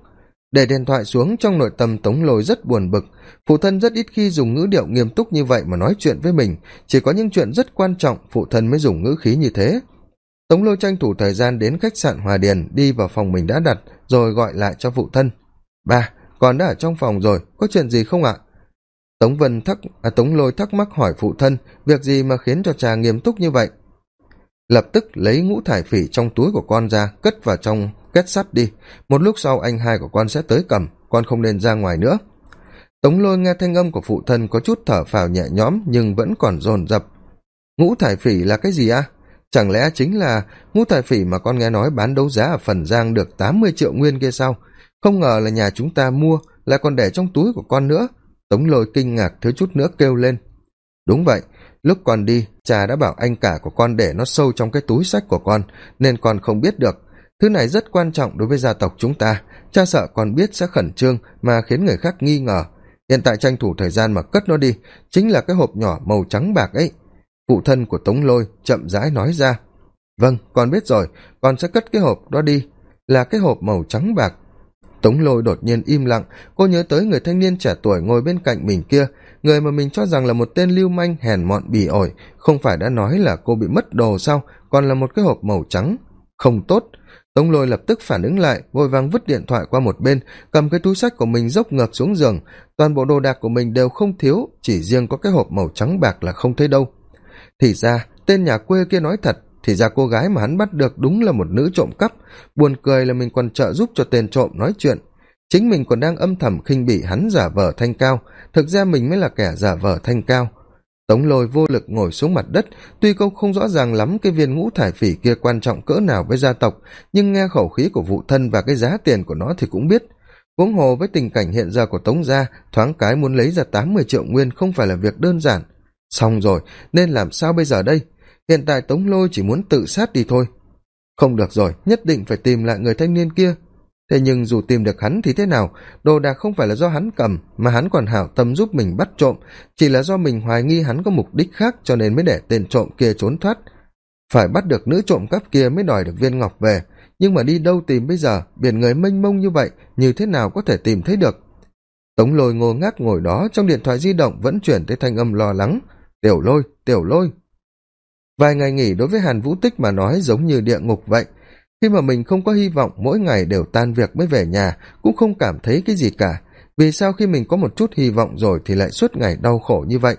để điện thoại xuống trong nội tâm tống lôi rất buồn bực. Phụ thân rất ít khi dùng ngữ điệu nghiêm túc như vậy mà nói chuyện với mình. Chỉ có những chuyện rất quan trọng phụ thân mới dùng ngữ khí như thế. Tống lôi tranh thủ thời gian đến khách sạn hòa điền đi vào phòng mình đã đặt rồi gọi lại cho phụ thân. Ba con đã ở trong phòng rồi có chuyện gì không ạ? Tống vân thắc à, tống lôi thắc mắc hỏi phụ thân việc gì mà khiến cho cha nghiêm túc như vậy? Lập tức lấy ngũ thải phỉ trong túi của con ra cất vào trong kết sắt đi. Một lúc sau anh hai của con sẽ tới cầm, con không nên ra ngoài nữa. Tống lôi nghe thanh âm của phụ thân có chút thở phào nhẹ nhõm nhưng vẫn còn dồn dập. Ngũ thải phỉ là cái gì à? Chẳng lẽ chính là ngũ thải phỉ mà con nghe nói bán đấu giá ở phần giang được tám mươi triệu nguyên kia sao? Không ngờ là nhà chúng ta mua, lại còn để trong túi của con nữa. Tống lôi kinh ngạc thiếu chút nữa kêu lên. Đúng vậy, lúc con đi, cha đã bảo anh cả của con để nó sâu trong cái túi sách của con, nên con không biết được thứ này rất quan trọng đối với gia tộc chúng ta. Cha sợ còn biết sẽ khẩn trương mà khiến người khác nghi ngờ. Hiện tại tranh thủ thời gian mà cất nó đi. Chính là cái hộp nhỏ màu trắng bạc ấy. Phụ thân của tống lôi chậm rãi nói ra. Vâng con biết rồi. Con sẽ cất cái hộp đó đi. Là cái hộp màu trắng bạc. Tống lôi đột nhiên im lặng. Cô nhớ tới người thanh niên trẻ tuổi ngồi bên cạnh mình kia. Người mà mình cho rằng là một tên lưu manh hèn mọn bỉ ổi. Không phải đã nói là cô bị mất đồ sao? Còn là một cái hộp màu trắng. Không tốt tống lôi lập tức phản ứng lại, vội vàng vứt điện thoại qua một bên, cầm cái túi sách của mình dốc ngược xuống giường. Toàn bộ đồ đạc của mình đều không thiếu, chỉ riêng có cái hộp màu trắng bạc là không thấy đâu. Thì ra, tên nhà quê kia nói thật, thì ra cô gái mà hắn bắt được đúng là một nữ trộm cắp. Buồn cười là mình còn trợ giúp cho tên trộm nói chuyện. Chính mình còn đang âm thầm khinh bỉ hắn giả vờ thanh cao. Thực ra mình mới là kẻ giả vờ thanh cao tống lôi vô lực ngồi xuống mặt đất, tuy câu không rõ ràng lắm cái viên ngũ thải phỉ kia quan trọng cỡ nào với gia tộc, nhưng nghe khẩu khí của vụ thân và cái giá tiền của nó thì cũng biết. Huống hồ với tình cảnh hiện giờ của tống gia, thoáng cái muốn lấy ra tám mươi triệu nguyên không phải là việc đơn giản. Xong rồi, nên làm sao bây giờ đây? Hiện tại tống lôi chỉ muốn tự sát đi thôi. Không được rồi, nhất định phải tìm lại người thanh niên kia thế nhưng dù tìm được hắn thì thế nào, đồ đạc không phải là do hắn cầm, mà hắn còn hảo tâm giúp mình bắt trộm. Chỉ là do mình hoài nghi hắn có mục đích khác cho nên mới để tên trộm kia trốn thoát. Phải bắt được nữ trộm cắp kia mới đòi được viên ngọc về. Nhưng mà đi đâu tìm bây giờ? Biển người mênh mông như vậy, như thế nào có thể tìm thấy được? Tống lôi ngô ngác ngồi đó, trong điện thoại di động vẫn chuyển tới thanh âm lo lắng. Tiểu lôi tiểu lôi. Vài ngày nghỉ đối với hàn vũ tích mà nói giống như địa ngục vậy khi mà mình không có hy vọng mỗi ngày đều tan việc mới về nhà, cũng không cảm thấy cái gì cả. Vì sao khi mình có một chút hy vọng rồi thì lại suốt ngày đau khổ như vậy?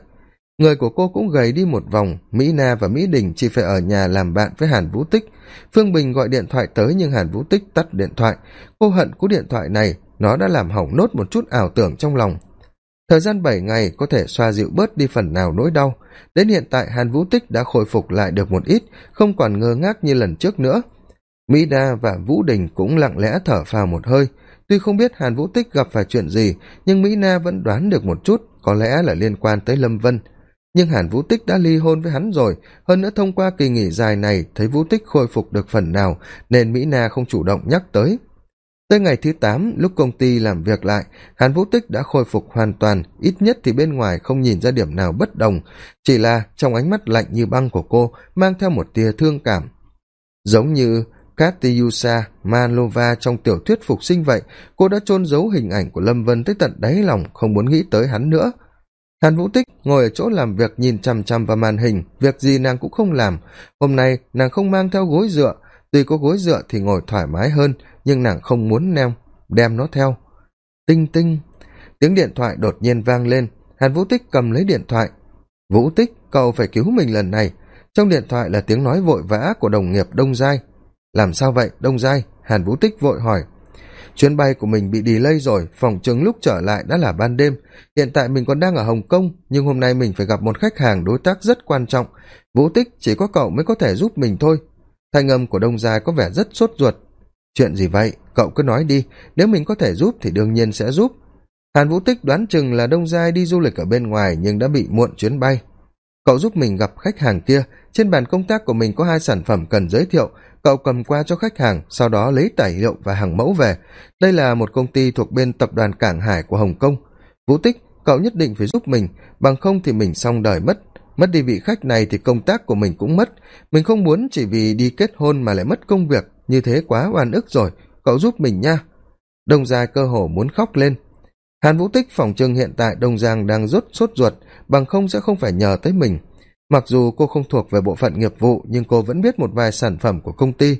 Người của cô cũng gầy đi một vòng, mỹ na và mỹ đình chỉ phải ở nhà làm bạn với hàn vũ tích. Phương bình gọi điện thoại tới nhưng hàn vũ tích tắt điện thoại. Cô hận cú điện thoại này, nó đã làm hỏng nốt một chút ảo tưởng trong lòng. Thời gian bảy ngày có thể xoa dịu bớt đi phần nào nỗi đau. Đến hiện tại hàn vũ tích đã khôi phục lại được một ít, không còn ngơ ngác như lần trước nữa mỹ đa và vũ đình cũng lặng lẽ thở phào một hơi. Tuy không biết hàn vũ tích gặp phải chuyện gì, nhưng mỹ na vẫn đoán được một chút, có lẽ là liên quan tới lâm vân. Nhưng hàn vũ tích đã ly hôn với hắn rồi. Hơn nữa thông qua kỳ nghỉ dài này, thấy vũ tích khôi phục được phần nào, nên mỹ na không chủ động nhắc tới. Tới ngày thứ tám, lúc công ty làm việc lại, hàn vũ tích đã khôi phục hoàn toàn, ít nhất thì bên ngoài không nhìn ra điểm nào bất đồng. Chỉ là trong ánh mắt lạnh như băng của cô, mang theo một tia thương cảm. Giống như katyusha manlova trong tiểu thuyết phục sinh vậy, cô đã chôn giấu hình ảnh của lâm vân tới tận đáy lòng, không muốn nghĩ tới hắn nữa. Hàn vũ tích ngồi ở chỗ làm việc nhìn chằm chằm vào màn hình, việc gì nàng cũng không làm. Hôm nay, nàng không mang theo gối dựa. Tuy có gối dựa thì ngồi thoải mái hơn, nhưng nàng không muốn neo, đem nó theo. Tinh tinh. Tiếng điện thoại đột nhiên vang lên. Hàn vũ tích cầm lấy điện thoại. Vũ tích, cậu phải cứu mình lần này. Trong điện thoại là tiếng nói vội vã của đồng nghiệp đông giai làm sao vậy, đông giai? Hàn vũ tích vội hỏi. Chuyến bay của mình bị delay rồi, phòng chừng lúc trở lại đã là ban đêm. Hiện tại mình còn đang ở hồng kông, nhưng hôm nay mình phải gặp một khách hàng đối tác rất quan trọng. Vũ tích, chỉ có cậu mới có thể giúp mình thôi. Thanh âm của đông giai có vẻ rất sốt ruột. Chuyện gì vậy? Cậu cứ nói đi. Nếu mình có thể giúp thì đương nhiên sẽ giúp. Hàn vũ tích đoán chừng là đông giai đi du lịch ở bên ngoài nhưng đã bị muộn chuyến bay. Cậu giúp mình gặp khách hàng kia. Trên bàn công tác của mình có hai sản phẩm cần giới thiệu cậu cầm qua cho khách hàng, sau đó lấy tài liệu và hàng mẫu về. Đây là một công ty thuộc bên tập đoàn cảng hải của hồng kông. Vũ tích, cậu nhất định phải giúp mình, bằng không thì mình xong đời mất. Mất đi vị khách này thì công tác của mình cũng mất. Mình không muốn chỉ vì đi kết hôn mà lại mất công việc. Như thế quá oan ức rồi. Cậu giúp mình nha. Đông giai cơ hồ muốn khóc lên. Hàn vũ tích, phòng trưng hiện tại đông giang đang rốt sốt ruột, bằng không sẽ không phải nhờ tới mình mặc dù cô không thuộc về bộ phận nghiệp vụ, nhưng cô vẫn biết một vài sản phẩm của công ty.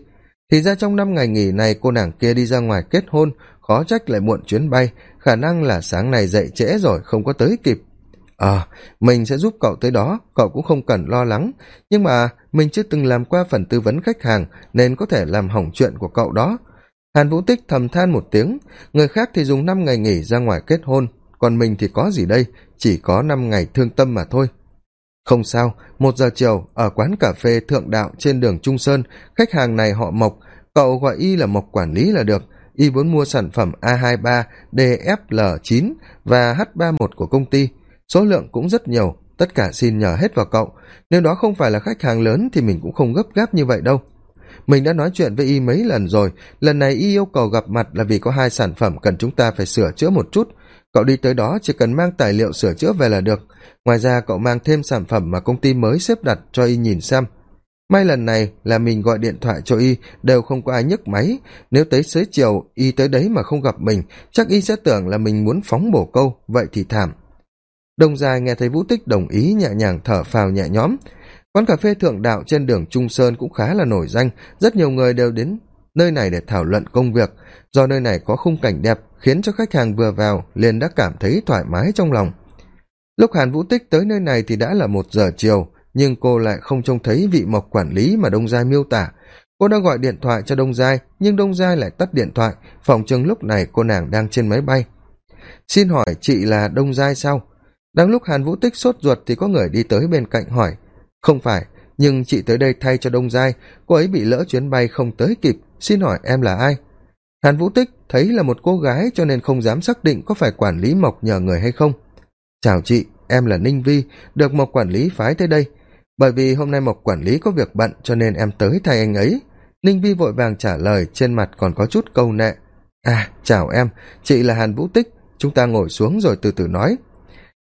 Thì ra trong năm ngày nghỉ này, cô nàng kia đi ra ngoài kết hôn, khó trách lại muộn chuyến bay. Khả năng là sáng nay dậy trễ rồi, không có tới kịp. Ờ mình sẽ giúp cậu tới đó, cậu cũng không cần lo lắng. Nhưng mà, mình chưa từng làm qua phần tư vấn khách hàng, nên có thể làm hỏng chuyện của cậu đó. Hàn vũ tích thầm than một tiếng, người khác thì dùng năm ngày nghỉ ra ngoài kết hôn, còn mình thì có gì đây, chỉ có năm ngày thương tâm mà thôi không sao, một giờ chiều, ở quán cà phê thượng đạo trên đường trung sơn, khách hàng này họ mộc, cậu gọi y là mộc quản lý là được. Y muốn mua sản phẩm a hai ba DFL9 và h ba một của công ty. Số lượng cũng rất nhiều, tất cả xin nhờ hết vào cậu. Nếu đó không phải là khách hàng lớn thì mình cũng không gấp gáp như vậy đâu. Mình đã nói chuyện với y mấy lần rồi, lần này y yêu cầu gặp mặt là vì có hai sản phẩm cần chúng ta phải sửa chữa một chút cậu đi tới đó chỉ cần mang tài liệu sửa chữa về là được. Ngoài ra cậu mang thêm sản phẩm mà công ty mới xếp đặt cho y nhìn xem. May lần này là mình gọi điện thoại cho y, đều không có ai nhấc máy. Nếu tới xế chiều, y tới đấy mà không gặp mình, chắc y sẽ tưởng là mình muốn phóng bổ câu, vậy thì thảm. Đông dài nghe thấy vũ tích đồng ý, nhẹ nhàng thở phào nhẹ nhõm. Quán cà phê thượng đạo trên đường trung sơn cũng khá là nổi danh, rất nhiều người đều đến nơi này để thảo luận công việc. Do nơi này có khung cảnh đẹp, khiến cho khách hàng vừa vào, liền đã cảm thấy thoải mái trong lòng. Lúc hàn vũ tích tới nơi này thì đã là một giờ chiều, nhưng cô lại không trông thấy vị mộc quản lý mà đông giai miêu tả. Cô đã gọi điện thoại cho đông giai, nhưng đông giai lại tắt điện thoại. Phòng chừng lúc này cô nàng đang trên máy bay. Xin hỏi chị là đông giai sao? Đang lúc hàn vũ tích sốt ruột thì có người đi tới bên cạnh hỏi. Không phải, nhưng chị tới đây thay cho đông giai. Cô ấy bị lỡ chuyến bay không tới kịp xin hỏi em là ai? Hàn vũ tích thấy là một cô gái cho nên không dám xác định có phải quản lý mộc nhờ người hay không. Chào chị, em là ninh vi, được mộc quản lý phái tới đây. Bởi vì hôm nay mộc quản lý có việc bận cho nên em tới thay anh ấy. Ninh vi vội vàng trả lời, trên mặt còn có chút câu nệ. À chào em, chị là hàn vũ tích, chúng ta ngồi xuống rồi từ từ nói.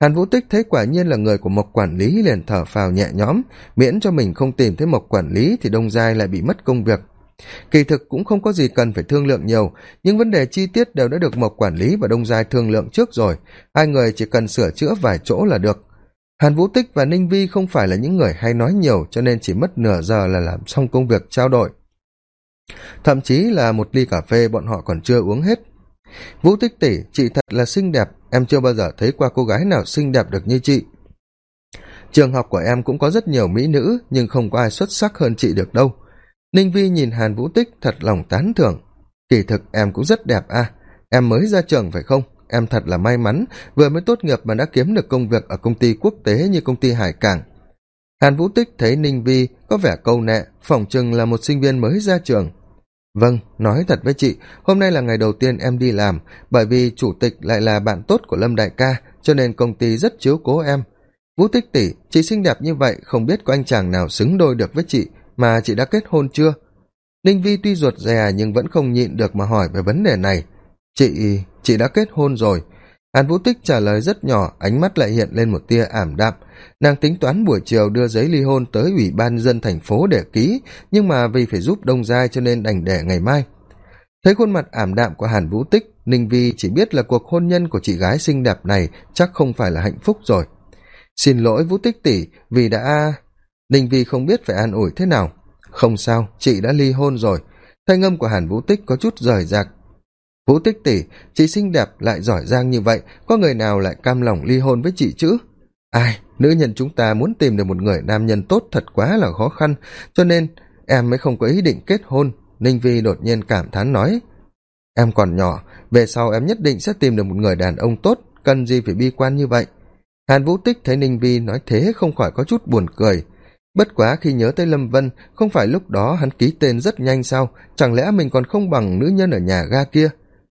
Hàn vũ tích thấy quả nhiên là người của mộc quản lý liền thở phào nhẹ nhõm, miễn cho mình không tìm thấy mộc quản lý thì đông giai lại bị mất công việc kỳ thực cũng không có gì cần phải thương lượng nhiều, nhưng vấn đề chi tiết đều đã được mộc quản lý và đông giai thương lượng trước rồi. Hai người chỉ cần sửa chữa vài chỗ là được. Hàn vũ tích và ninh vi không phải là những người hay nói nhiều, cho nên chỉ mất nửa giờ là làm xong công việc trao đổi. Thậm chí là một ly cà phê bọn họ còn chưa uống hết. Vũ tích tỷ, chị thật là xinh đẹp, em chưa bao giờ thấy qua cô gái nào xinh đẹp được như chị. Trường học của em cũng có rất nhiều mỹ nữ, nhưng không có ai xuất sắc hơn chị được đâu ninh vi nhìn hàn vũ tích thật lòng tán thưởng. Kỳ thực em cũng rất đẹp à. Em mới ra trường phải không? Em thật là may mắn, vừa mới tốt nghiệp mà đã kiếm được công việc ở công ty quốc tế như công ty hải cảng. Hàn vũ tích thấy ninh vi có vẻ câu nệ, phỏng chừng là một sinh viên mới ra trường. Vâng nói thật với chị, hôm nay là ngày đầu tiên em đi làm, bởi vì chủ tịch lại là bạn tốt của lâm đại ca, cho nên công ty rất chiếu cố em. Vũ tích tỷ, chị xinh đẹp như vậy, không biết có anh chàng nào xứng đôi được với chị mà chị đã kết hôn chưa? Ninh vi tuy ruột rè nhưng vẫn không nhịn được mà hỏi về vấn đề này. Chị chị đã kết hôn rồi. Hàn vũ tích trả lời rất nhỏ, ánh mắt lại hiện lên một tia ảm đạm. Nàng tính toán buổi chiều đưa giấy ly hôn tới ủy ban dân thành phố để ký, nhưng mà vì phải giúp đông giai cho nên đành để ngày mai. Thấy khuôn mặt ảm đạm của hàn vũ tích, ninh vi chỉ biết là cuộc hôn nhân của chị gái xinh đẹp này chắc không phải là hạnh phúc rồi. Xin lỗi vũ tích tỷ, vì đã ninh vi không biết phải an ủi thế nào. Không sao, chị đã ly hôn rồi. Thanh âm của hàn vũ tích có chút rời rạc. Vũ tích tỷ, chị xinh đẹp lại giỏi giang như vậy, có người nào lại cam lòng ly hôn với chị chứ? Ai, nữ nhân chúng ta muốn tìm được một người nam nhân tốt thật quá là khó khăn, cho nên em mới không có ý định kết hôn. Ninh vi đột nhiên cảm thán nói, em còn nhỏ, về sau em nhất định sẽ tìm được một người đàn ông tốt, cần gì phải bi quan như vậy? Hàn vũ tích thấy ninh vi nói thế không khỏi có chút buồn cười bất quá khi nhớ tới lâm vân, không phải lúc đó hắn ký tên rất nhanh sao? Chẳng lẽ mình còn không bằng nữ nhân ở nhà ga kia?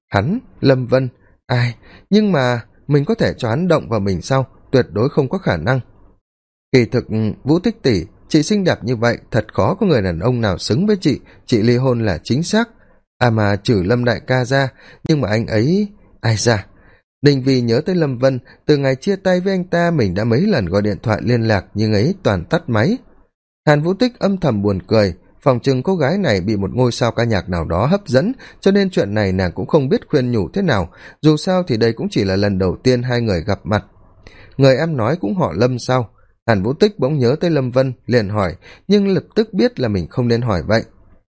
Hắn, lâm vân, ai? Nhưng mà mình có thể cho hắn động vào mình sao? Tuyệt đối không có khả năng. Kỳ thực, vũ tích tỷ, chị xinh đẹp như vậy, thật khó có người đàn ông nào xứng với chị. Chị ly hôn là chính xác. À mà trừ lâm đại ca ra, nhưng mà anh ấy, ai ra? Đình vì nhớ tới lâm vân, từ ngày chia tay với anh ta mình đã mấy lần gọi điện thoại liên lạc, nhưng ấy toàn tắt máy hàn vũ tích âm thầm buồn cười, phòng chừng cô gái này bị một ngôi sao ca nhạc nào đó hấp dẫn, cho nên chuyện này nàng cũng không biết khuyên nhủ thế nào, dù sao thì đây cũng chỉ là lần đầu tiên hai người gặp mặt. Người em nói cũng họ lâm sao? Hàn vũ tích bỗng nhớ tới lâm vân, liền hỏi, nhưng lập tức biết là mình không nên hỏi vậy.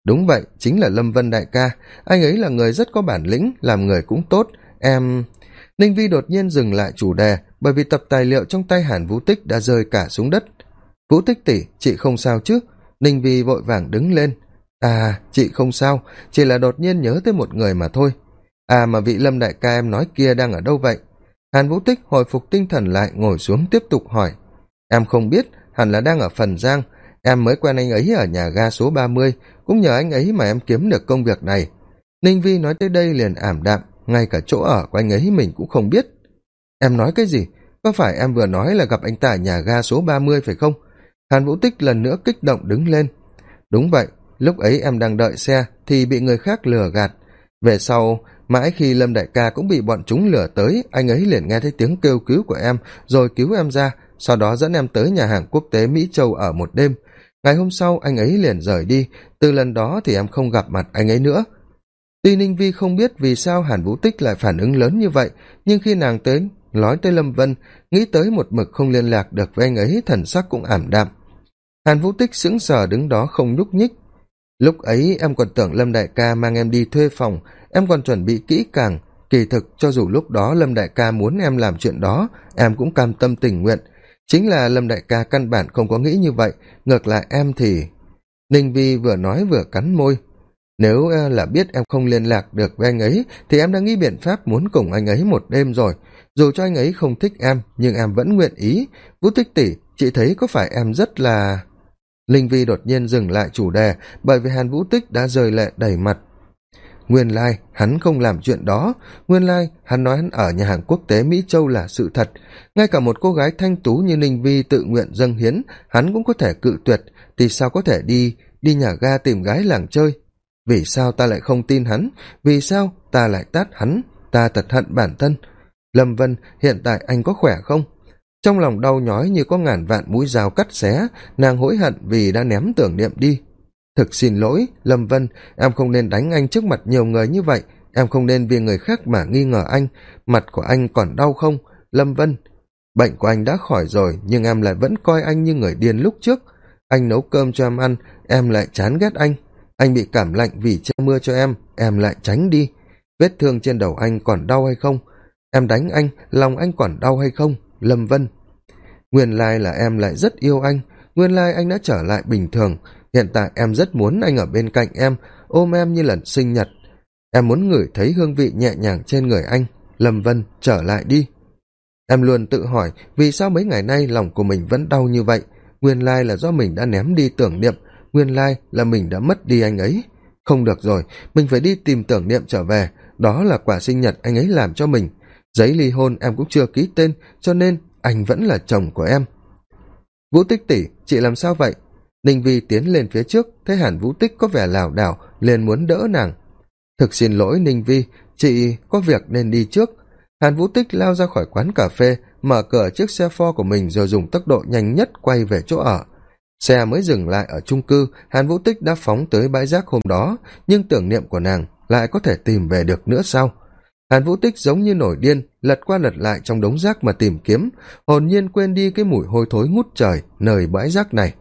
Đúng vậy, chính là lâm vân đại ca, anh ấy là người rất có bản lĩnh, làm người cũng tốt. Em ninh vi đột nhiên dừng lại chủ đề, bởi vì tập tài liệu trong tay hàn vũ tích đã rơi cả xuống đất vũ tích tỉ, chị không sao chứ? Ninh vi vội vàng đứng lên. À chị không sao, chỉ là đột nhiên nhớ tới một người mà thôi. À mà vị lâm đại ca em nói kia đang ở đâu vậy? Hàn vũ tích hồi phục tinh thần lại, ngồi xuống tiếp tục hỏi. Em không biết, hẳn là đang ở phần giang. Em mới quen anh ấy ở nhà ga số ba mươi, cũng nhờ anh ấy mà em kiếm được công việc này. Ninh vi nói tới đây liền ảm đạm, ngay cả chỗ ở của anh ấy mình cũng không biết. Em nói cái gì? Có phải em vừa nói là gặp anh ta ở nhà ga số ba mươi phải không? Hàn vũ tích lần nữa kích động đứng lên. Đúng vậy, lúc ấy em đang đợi xe thì bị người khác lừa gạt. Về sau, mãi khi lâm đại ca cũng bị bọn chúng lừa tới, anh ấy liền nghe thấy tiếng kêu cứu của em, rồi cứu em ra, sau đó dẫn em tới nhà hàng quốc tế mỹ châu ở một đêm. Ngày hôm sau, anh ấy liền rời đi. Từ lần đó thì em không gặp mặt anh ấy nữa. Tuy ninh vi không biết vì sao hàn vũ tích lại phản ứng lớn như vậy, nhưng khi nàng tới, nói tới lâm vân, nghĩ tới một mực không liên lạc được với anh ấy, thần sắc cũng ảm đạm hàn vũ tích sững sờ đứng đó không nhúc nhích. Lúc ấy em còn tưởng lâm đại ca mang em đi thuê phòng, em còn chuẩn bị kỹ càng. Kỳ thực, cho dù lúc đó lâm đại ca muốn em làm chuyện đó, em cũng cam tâm tình nguyện. Chính là lâm đại ca căn bản không có nghĩ như vậy. Ngược lại em thì, ninh vi vừa nói vừa cắn môi. Nếu ờ, là biết em không liên lạc được với anh ấy, thì em đã nghĩ biện pháp muốn cùng anh ấy một đêm rồi. Dù cho anh ấy không thích em, nhưng em vẫn nguyện ý. Vũ tích tỷ, chị thấy có phải em rất là linh vi đột nhiên dừng lại chủ đề bởi vì hàn vũ tích đã rời lệ đầy mặt. Nguyên lai, hắn không làm chuyện đó. Nguyên lai, hắn nói hắn ở nhà hàng quốc tế mỹ châu là sự thật. Ngay cả một cô gái thanh tú như ninh vi tự nguyện dâng hiến, hắn cũng có thể cự tuyệt. Thì sao có thể đi đi nhà ga tìm gái làng chơi? Vì sao ta lại không tin hắn? Vì sao ta lại tát hắn? Ta thật hận bản thân. Lâm vân, hiện tại anh có khỏe không? Trong lòng đau nhói như có ngàn vạn mũi dao cắt xé, nàng hối hận vì đã ném tưởng niệm đi. Thực xin lỗi, lâm vân, em không nên đánh anh trước mặt nhiều người như vậy, em không nên vì người khác mà nghi ngờ anh. Mặt của anh còn đau không? Lâm vân, bệnh của anh đã khỏi rồi, nhưng em lại vẫn coi anh như người điên lúc trước. Anh nấu cơm cho em ăn, em lại chán ghét anh. Anh bị cảm lạnh vì che mưa cho em em lại tránh đi. Vết thương trên đầu anh còn đau hay không? Em đánh anh, lòng anh còn đau hay không? Lâm vân. Nguyên lai là em lại rất yêu anh. Nguyên lai anh đã trở lại bình thường. Hiện tại em rất muốn anh ở bên cạnh em, ôm em như lần sinh nhật. Em muốn ngửi thấy hương vị nhẹ nhàng trên người anh. Lâm vân, trở lại đi. Em luôn tự hỏi, vì sao mấy ngày nay lòng của mình vẫn đau như vậy? Nguyên lai là do mình đã ném đi tưởng niệm. Nguyên lai là mình đã mất đi anh ấy. Không được rồi, mình phải đi tìm tưởng niệm trở về. Đó là quả sinh nhật anh ấy làm cho mình giấy ly hôn em cũng chưa ký tên, cho nên anh vẫn là chồng của em. Vũ tích tỉ chị làm sao vậy? Ninh vi tiến lên phía trước, thấy hẳn vũ tích có vẻ lảo đảo, liền muốn đỡ nàng. Thực xin lỗi, ninh vi, chị có việc nên đi trước. Hàn vũ tích lao ra khỏi quán cà phê, mở cửa chiếc xe pho của mình rồi dùng tốc độ nhanh nhất quay về chỗ ở. Xe mới dừng lại ở trung cư, hàn vũ tích đã phóng tới bãi rác hôm đó, nhưng tưởng niệm của nàng lại có thể tìm về được nữa sao hàn vũ tích giống như nổi điên, lật qua lật lại trong đống rác mà tìm kiếm, hồn nhiên quên đi cái mùi hôi thối ngút trời, nơi bãi rác này.